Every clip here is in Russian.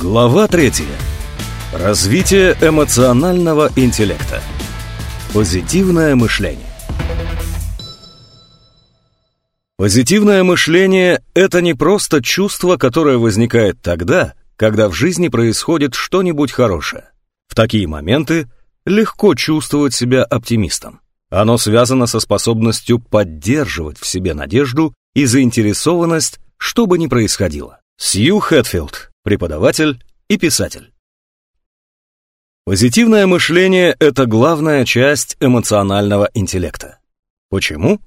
Глава 3. Развитие эмоционального интеллекта. Позитивное мышление. Позитивное мышление – это не просто чувство, которое возникает тогда, когда в жизни происходит что-нибудь хорошее. В такие моменты легко чувствовать себя оптимистом. Оно связано со способностью поддерживать в себе надежду и заинтересованность, что бы ни происходило. Сью Хэтфилд, преподаватель и писатель. Позитивное мышление – это главная часть эмоционального интеллекта. Почему?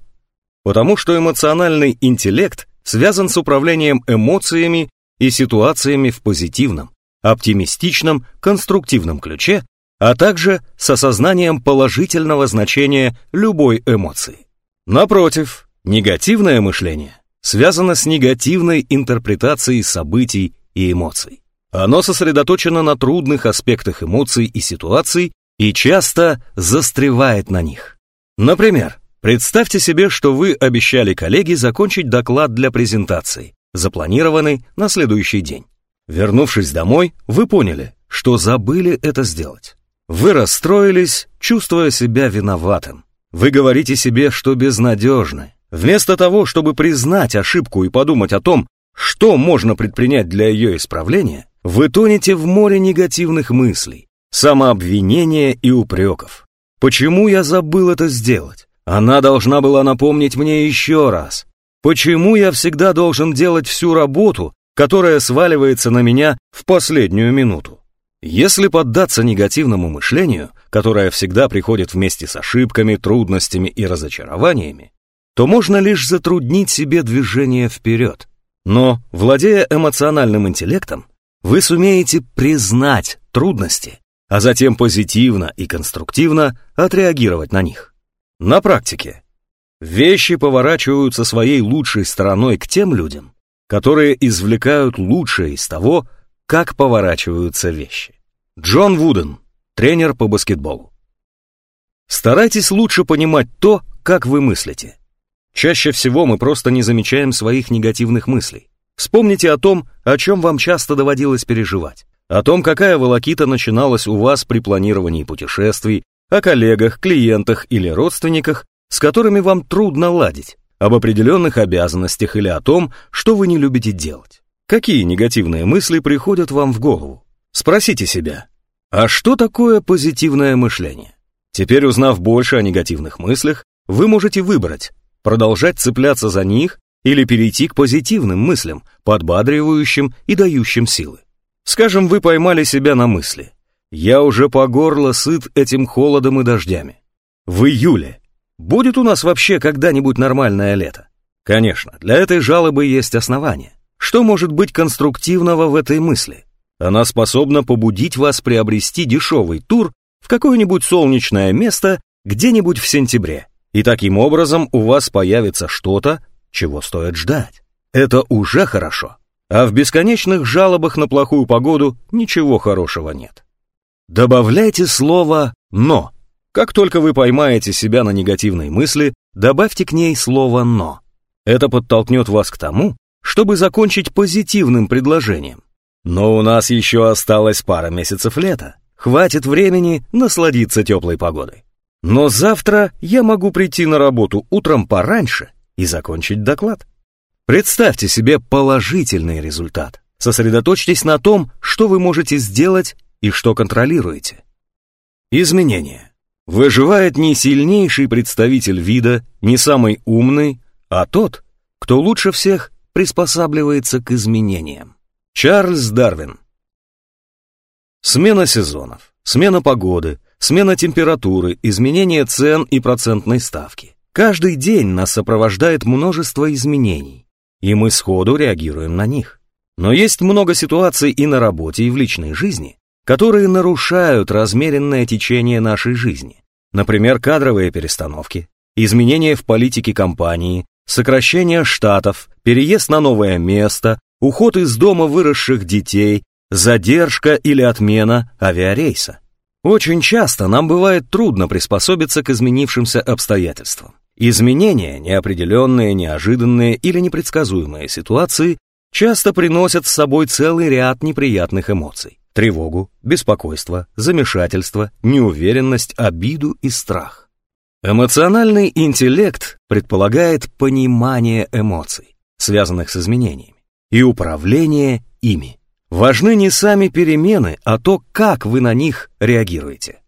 Потому что эмоциональный интеллект связан с управлением эмоциями и ситуациями в позитивном, оптимистичном, конструктивном ключе, а также с осознанием положительного значения любой эмоции. Напротив, негативное мышление связано с негативной интерпретацией событий и эмоций. Оно сосредоточено на трудных аспектах эмоций и ситуаций и часто застревает на них. Например, представьте себе, что вы обещали коллеге закончить доклад для презентации, запланированный на следующий день. Вернувшись домой, вы поняли, что забыли это сделать. Вы расстроились, чувствуя себя виноватым. Вы говорите себе, что безнадежны. Вместо того, чтобы признать ошибку и подумать о том, что можно предпринять для ее исправления, вы тонете в море негативных мыслей, самообвинения и упреков. Почему я забыл это сделать? Она должна была напомнить мне еще раз. Почему я всегда должен делать всю работу, которая сваливается на меня в последнюю минуту? Если поддаться негативному мышлению, которое всегда приходит вместе с ошибками, трудностями и разочарованиями, то можно лишь затруднить себе движение вперед. Но, владея эмоциональным интеллектом, вы сумеете признать трудности, а затем позитивно и конструктивно отреагировать на них. На практике вещи поворачиваются своей лучшей стороной к тем людям, которые извлекают лучшее из того, как поворачиваются вещи. Джон Вуден, тренер по баскетболу. Старайтесь лучше понимать то, как вы мыслите. Чаще всего мы просто не замечаем своих негативных мыслей. Вспомните о том, о чем вам часто доводилось переживать. О том, какая волокита начиналась у вас при планировании путешествий, о коллегах, клиентах или родственниках, с которыми вам трудно ладить, об определенных обязанностях или о том, что вы не любите делать. Какие негативные мысли приходят вам в голову? Спросите себя, а что такое позитивное мышление? Теперь, узнав больше о негативных мыслях, вы можете выбрать, продолжать цепляться за них или перейти к позитивным мыслям, подбадривающим и дающим силы. Скажем, вы поймали себя на мысли. Я уже по горло сыт этим холодом и дождями. В июле. Будет у нас вообще когда-нибудь нормальное лето? Конечно, для этой жалобы есть основания. Что может быть конструктивного в этой мысли? Она способна побудить вас приобрести дешевый тур в какое-нибудь солнечное место где-нибудь в сентябре. И таким образом у вас появится что-то, чего стоит ждать. Это уже хорошо. А в бесконечных жалобах на плохую погоду ничего хорошего нет. Добавляйте слово «но». Как только вы поймаете себя на негативной мысли, добавьте к ней слово «но». Это подтолкнет вас к тому, чтобы закончить позитивным предложением. Но у нас еще осталось пара месяцев лета. Хватит времени насладиться теплой погодой. Но завтра я могу прийти на работу утром пораньше и закончить доклад. Представьте себе положительный результат. Сосредоточьтесь на том, что вы можете сделать и что контролируете. Изменения. Выживает не сильнейший представитель вида, не самый умный, а тот, кто лучше всех приспосабливается к изменениям. Чарльз Дарвин. Смена сезонов, смена погоды, смена температуры, изменение цен и процентной ставки. Каждый день нас сопровождает множество изменений, и мы сходу реагируем на них. Но есть много ситуаций и на работе, и в личной жизни, которые нарушают размеренное течение нашей жизни. Например, кадровые перестановки, изменения в политике компании, сокращение штатов, переезд на новое место, уход из дома выросших детей, задержка или отмена авиарейса. Очень часто нам бывает трудно приспособиться к изменившимся обстоятельствам. Изменения, неопределенные, неожиданные или непредсказуемые ситуации часто приносят с собой целый ряд неприятных эмоций. Тревогу, беспокойство, замешательство, неуверенность, обиду и страх. Эмоциональный интеллект предполагает понимание эмоций, связанных с изменениями, и управление ими. Важны не сами перемены, а то, как вы на них реагируете.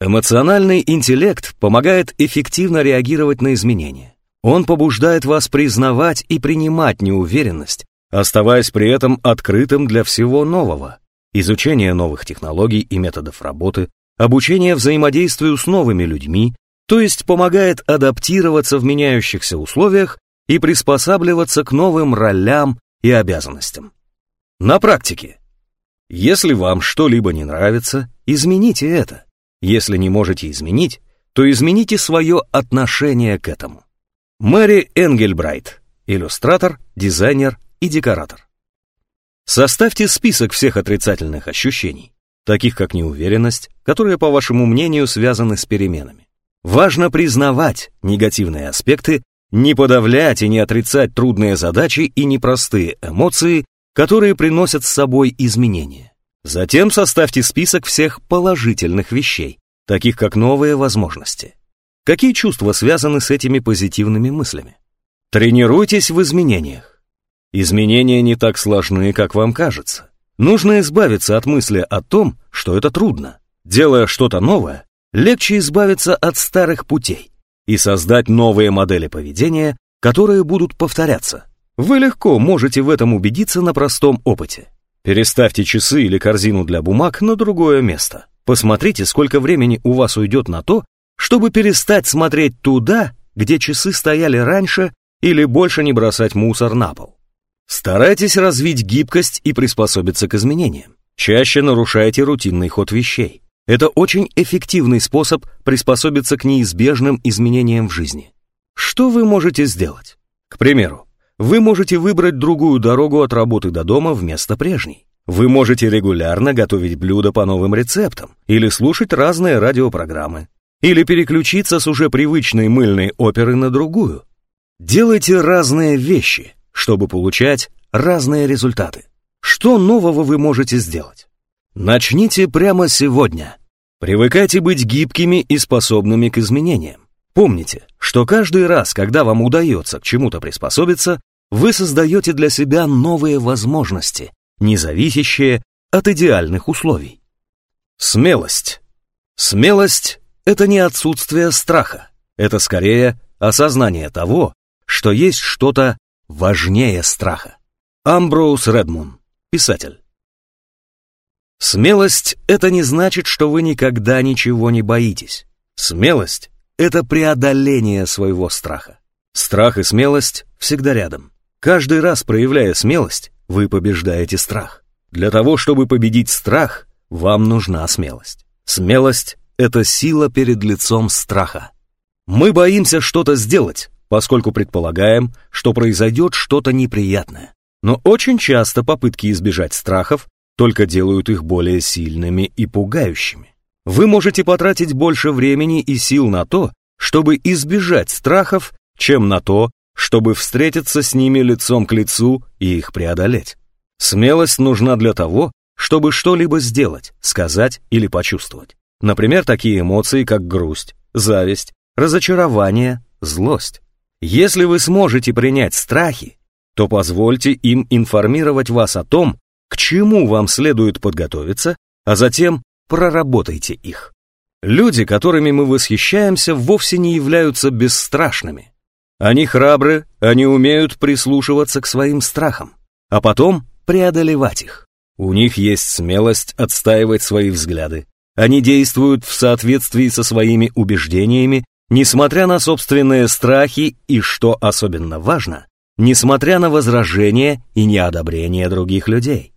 Эмоциональный интеллект помогает эффективно реагировать на изменения. Он побуждает вас признавать и принимать неуверенность, оставаясь при этом открытым для всего нового. Изучение новых технологий и методов работы, обучение взаимодействию с новыми людьми, то есть помогает адаптироваться в меняющихся условиях и приспосабливаться к новым ролям и обязанностям. На практике. Если вам что-либо не нравится, измените это. Если не можете изменить, то измените свое отношение к этому. Мэри Энгельбрайт, иллюстратор, дизайнер и декоратор. Составьте список всех отрицательных ощущений, таких как неуверенность, которые, по вашему мнению, связаны с переменами. Важно признавать негативные аспекты, не подавлять и не отрицать трудные задачи и непростые эмоции, которые приносят с собой изменения. Затем составьте список всех положительных вещей, таких как новые возможности. Какие чувства связаны с этими позитивными мыслями? Тренируйтесь в изменениях. Изменения не так сложны, как вам кажется. Нужно избавиться от мысли о том, что это трудно. Делая что-то новое, легче избавиться от старых путей и создать новые модели поведения, которые будут повторяться. Вы легко можете в этом убедиться на простом опыте. Переставьте часы или корзину для бумаг на другое место. Посмотрите, сколько времени у вас уйдет на то, чтобы перестать смотреть туда, где часы стояли раньше, или больше не бросать мусор на пол. Старайтесь развить гибкость и приспособиться к изменениям. Чаще нарушайте рутинный ход вещей. Это очень эффективный способ приспособиться к неизбежным изменениям в жизни. Что вы можете сделать? К примеру, вы можете выбрать другую дорогу от работы до дома вместо прежней. Вы можете регулярно готовить блюда по новым рецептам или слушать разные радиопрограммы, или переключиться с уже привычной мыльной оперы на другую. Делайте разные вещи, чтобы получать разные результаты. Что нового вы можете сделать? Начните прямо сегодня. Привыкайте быть гибкими и способными к изменениям. Помните, что каждый раз, когда вам удается к чему-то приспособиться, вы создаете для себя новые возможности, не зависящие от идеальных условий. Смелость. Смелость — это не отсутствие страха, это скорее осознание того, что есть что-то важнее страха. Амброуз Редмун, писатель. Смелость — это не значит, что вы никогда ничего не боитесь. Смелость — это преодоление своего страха. Страх и смелость всегда рядом. Каждый раз проявляя смелость, вы побеждаете страх. Для того, чтобы победить страх, вам нужна смелость. Смелость — это сила перед лицом страха. Мы боимся что-то сделать, поскольку предполагаем, что произойдет что-то неприятное. Но очень часто попытки избежать страхов только делают их более сильными и пугающими. Вы можете потратить больше времени и сил на то, чтобы избежать страхов, чем на то, чтобы встретиться с ними лицом к лицу и их преодолеть. Смелость нужна для того, чтобы что-либо сделать, сказать или почувствовать. Например, такие эмоции, как грусть, зависть, разочарование, злость. Если вы сможете принять страхи, то позвольте им информировать вас о том, к чему вам следует подготовиться, а затем проработайте их. Люди, которыми мы восхищаемся, вовсе не являются бесстрашными. Они храбры, они умеют прислушиваться к своим страхам, а потом преодолевать их. У них есть смелость отстаивать свои взгляды. Они действуют в соответствии со своими убеждениями, несмотря на собственные страхи и, что особенно важно, несмотря на возражения и неодобрение других людей.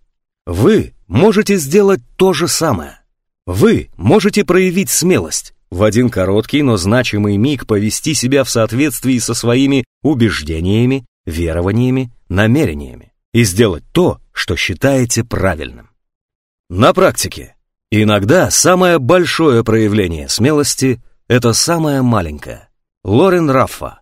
Вы можете сделать то же самое. Вы можете проявить смелость, в один короткий, но значимый миг повести себя в соответствии со своими убеждениями, верованиями, намерениями и сделать то, что считаете правильным. На практике иногда самое большое проявление смелости – это самое маленькое. Лорен Раффа.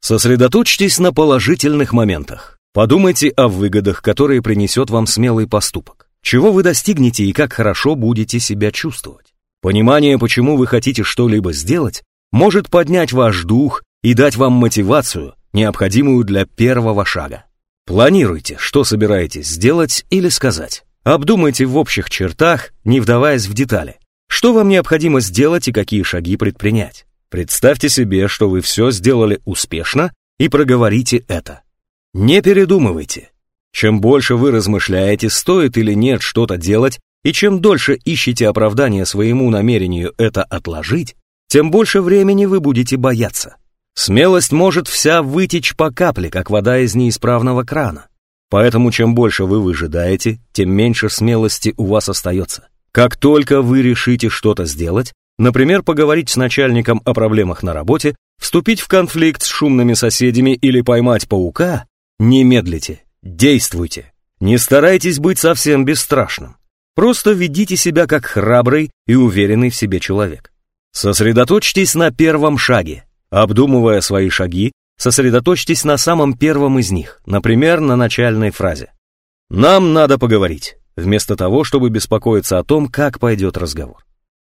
Сосредоточьтесь на положительных моментах. Подумайте о выгодах, которые принесет вам смелый поступок. Чего вы достигнете и как хорошо будете себя чувствовать. Понимание, почему вы хотите что-либо сделать, может поднять ваш дух и дать вам мотивацию, необходимую для первого шага. Планируйте, что собираетесь сделать или сказать. Обдумайте в общих чертах, не вдаваясь в детали. Что вам необходимо сделать и какие шаги предпринять. Представьте себе, что вы все сделали успешно и проговорите это. Не передумывайте. Чем больше вы размышляете, стоит или нет что-то делать, и чем дольше ищете оправдание своему намерению это отложить, тем больше времени вы будете бояться. Смелость может вся вытечь по капле, как вода из неисправного крана. Поэтому чем больше вы выжидаете, тем меньше смелости у вас остается. Как только вы решите что-то сделать, например, поговорить с начальником о проблемах на работе, вступить в конфликт с шумными соседями или поймать паука, не медлите, действуйте. Не старайтесь быть совсем бесстрашным. Просто ведите себя как храбрый и уверенный в себе человек. Сосредоточьтесь на первом шаге. Обдумывая свои шаги, сосредоточьтесь на самом первом из них, например, на начальной фразе. «Нам надо поговорить», вместо того, чтобы беспокоиться о том, как пойдет разговор.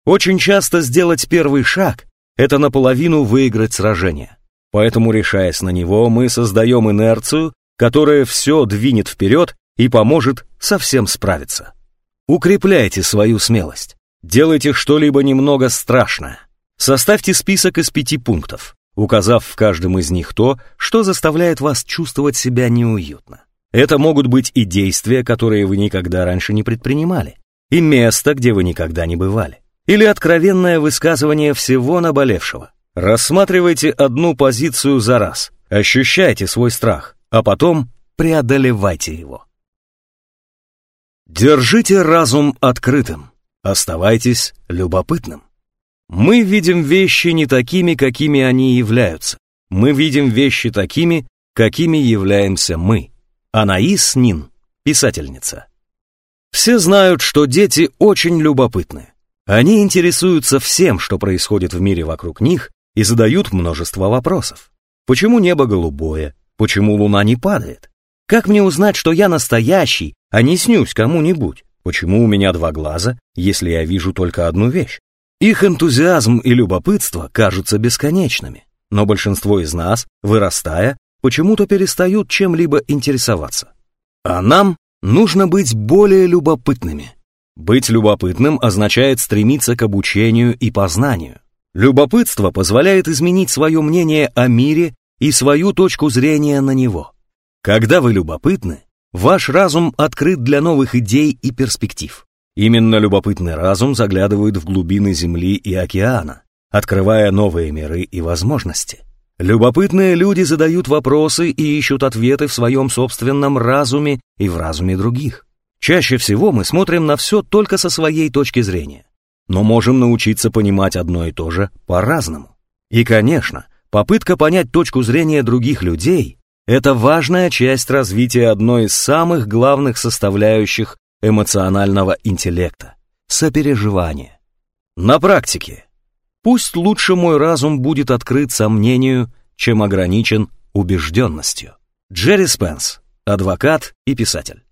Очень часто сделать первый шаг – это наполовину выиграть сражение. Поэтому, решаясь на него, мы создаем инерцию, которая все двинет вперед и поможет совсем справиться. Укрепляйте свою смелость. Делайте что-либо немного страшное. Составьте список из пяти пунктов, указав в каждом из них то, что заставляет вас чувствовать себя неуютно. Это могут быть и действия, которые вы никогда раньше не предпринимали, и место, где вы никогда не бывали, или откровенное высказывание всего наболевшего. Рассматривайте одну позицию за раз, ощущайте свой страх, а потом преодолевайте его. Держите разум открытым, оставайтесь любопытным. Мы видим вещи не такими, какими они являются. Мы видим вещи такими, какими являемся мы. Анаис Нин, писательница. Все знают, что дети очень любопытны. Они интересуются всем, что происходит в мире вокруг них, и задают множество вопросов. Почему небо голубое? Почему луна не падает? Как мне узнать, что я настоящий, а не снюсь кому-нибудь? Почему у меня два глаза, если я вижу только одну вещь? Их энтузиазм и любопытство кажутся бесконечными, но большинство из нас, вырастая, почему-то перестают чем-либо интересоваться. А нам нужно быть более любопытными. Быть любопытным означает стремиться к обучению и познанию. Любопытство позволяет изменить свое мнение о мире и свою точку зрения на него. Когда вы любопытны, ваш разум открыт для новых идей и перспектив. Именно любопытный разум заглядывает в глубины Земли и океана, открывая новые миры и возможности. Любопытные люди задают вопросы и ищут ответы в своем собственном разуме и в разуме других. Чаще всего мы смотрим на все только со своей точки зрения но можем научиться понимать одно и то же по-разному. И, конечно, попытка понять точку зрения других людей – это важная часть развития одной из самых главных составляющих эмоционального интеллекта – сопереживания. На практике. Пусть лучше мой разум будет открыт сомнению, чем ограничен убежденностью. Джерри Спенс, адвокат и писатель.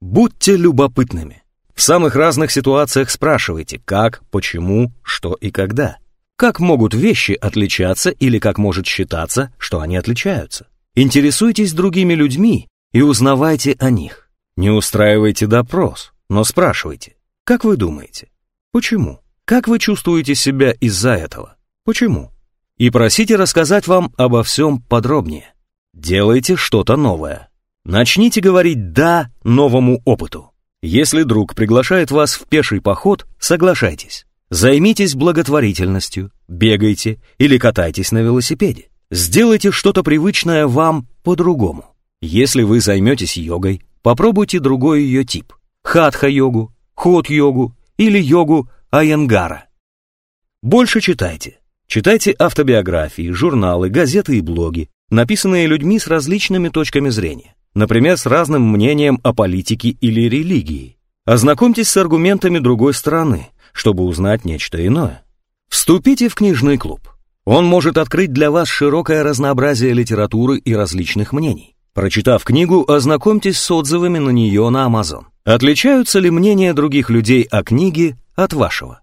Будьте любопытными. В самых разных ситуациях спрашивайте, как, почему, что и когда. Как могут вещи отличаться или как может считаться, что они отличаются? Интересуйтесь другими людьми и узнавайте о них. Не устраивайте допрос, но спрашивайте, как вы думаете? Почему? Как вы чувствуете себя из-за этого? Почему? И просите рассказать вам обо всем подробнее. Делайте что-то новое. Начните говорить «да» новому опыту. Если друг приглашает вас в пеший поход, соглашайтесь. Займитесь благотворительностью, бегайте или катайтесь на велосипеде. Сделайте что-то привычное вам по-другому. Если вы займетесь йогой, попробуйте другой ее тип. Хатха-йогу, ход-йогу или йогу Айенгара. Больше читайте. Читайте автобиографии, журналы, газеты и блоги, написанные людьми с различными точками зрения например, с разным мнением о политике или религии. Ознакомьтесь с аргументами другой стороны, чтобы узнать нечто иное. Вступите в книжный клуб. Он может открыть для вас широкое разнообразие литературы и различных мнений. Прочитав книгу, ознакомьтесь с отзывами на нее на Amazon. Отличаются ли мнения других людей о книге от вашего?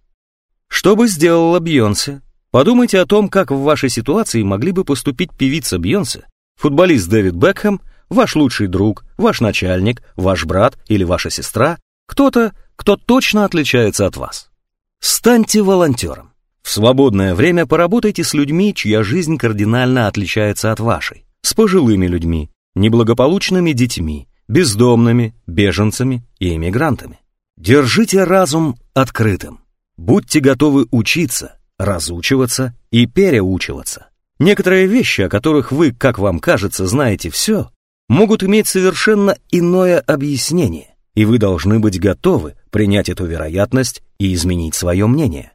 Что бы сделала Бьонсе? Подумайте о том, как в вашей ситуации могли бы поступить певица Бьонсе, футболист Дэвид Бекхэм, ваш лучший друг, ваш начальник, ваш брат или ваша сестра, кто-то, кто точно отличается от вас. Станьте волонтером. В свободное время поработайте с людьми, чья жизнь кардинально отличается от вашей, с пожилыми людьми, неблагополучными детьми, бездомными, беженцами и эмигрантами. Держите разум открытым. Будьте готовы учиться, разучиваться и переучиваться. Некоторые вещи, о которых вы, как вам кажется, знаете все, могут иметь совершенно иное объяснение, и вы должны быть готовы принять эту вероятность и изменить свое мнение.